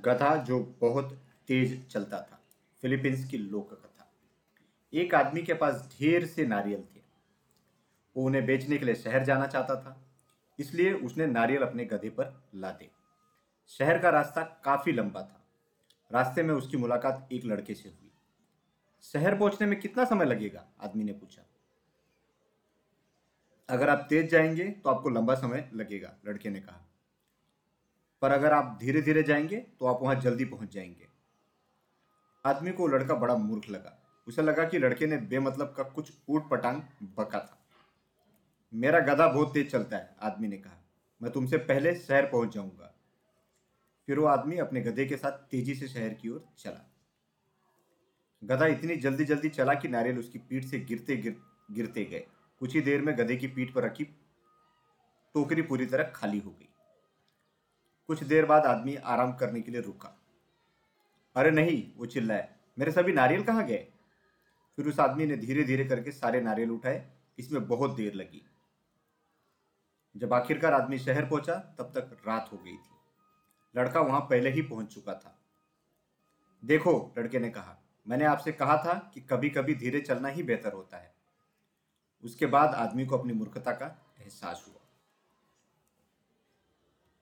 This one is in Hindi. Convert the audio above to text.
गधा जो बहुत तेज चलता था, फिलीपींस की लोक कथा एक आदमी के पास ढेर से नारियल थे। वो उन्हें बेचने के लिए शहर जाना चाहता था, इसलिए उसने नारियल अपने गधे पर लादे। शहर का रास्ता काफ़ी लंबा था। रास्ते में उसकी मुलाकात एक लड़के से हुई। शहर पहुँचने में कितना समय लगेगा? आदमी ने पूछा। अगर आप तेज जाएँगे तो आपको लंबा समय लगेगा, लड़के ने कहा। पर अगर आप धीरे धीरे जाएँगे तो आप वहाँ जल्दी पहुँच जाएँगे। आदमी को लड़का बड़ा मूर्ख लगा। उसे लगा कि लड़के ने बेमतलब का कुछ ऊट पटांग बका था। मेरा गधा बहुत तेज चलता है, आदमी ने कहा। मैं तुमसे पहले शहर पहुँच जाऊँगा। फिर वो आदमी अपने गधे के साथ तेज़ी से शहर की ओर चला। गधा इतनी जल्दी जल्दी चला कि नारियल उसकी पीठ से गिरते गिर, गिरते गए। कुछ ही देर में गधे की पीठ पर रखी टोकरी पूरी तरह खाली हो गई। कुछ देर बाद आदमी आराम करने के लिए रुका। अरे नहीं, वो चिल्लाया मेरे सभी नारियल कहाँ गए? फिर उस आदमी ने धीरे धीरे करके सारे नारियल उठाए। इसमें बहुत देर लगी। जब आखिरकार आदमी शहर पहुँचा, तब तक रात हो गई थी। लड़का वहाँ पहले ही पहुँच चुका था। देखो, लड़के ने कहा, मैंने आपसे कहा था कि कभी कभी धीरे चलना ही बेहतर होता है। उसके बाद आदमी को अपनी मूर्खता का एहसास हुआ।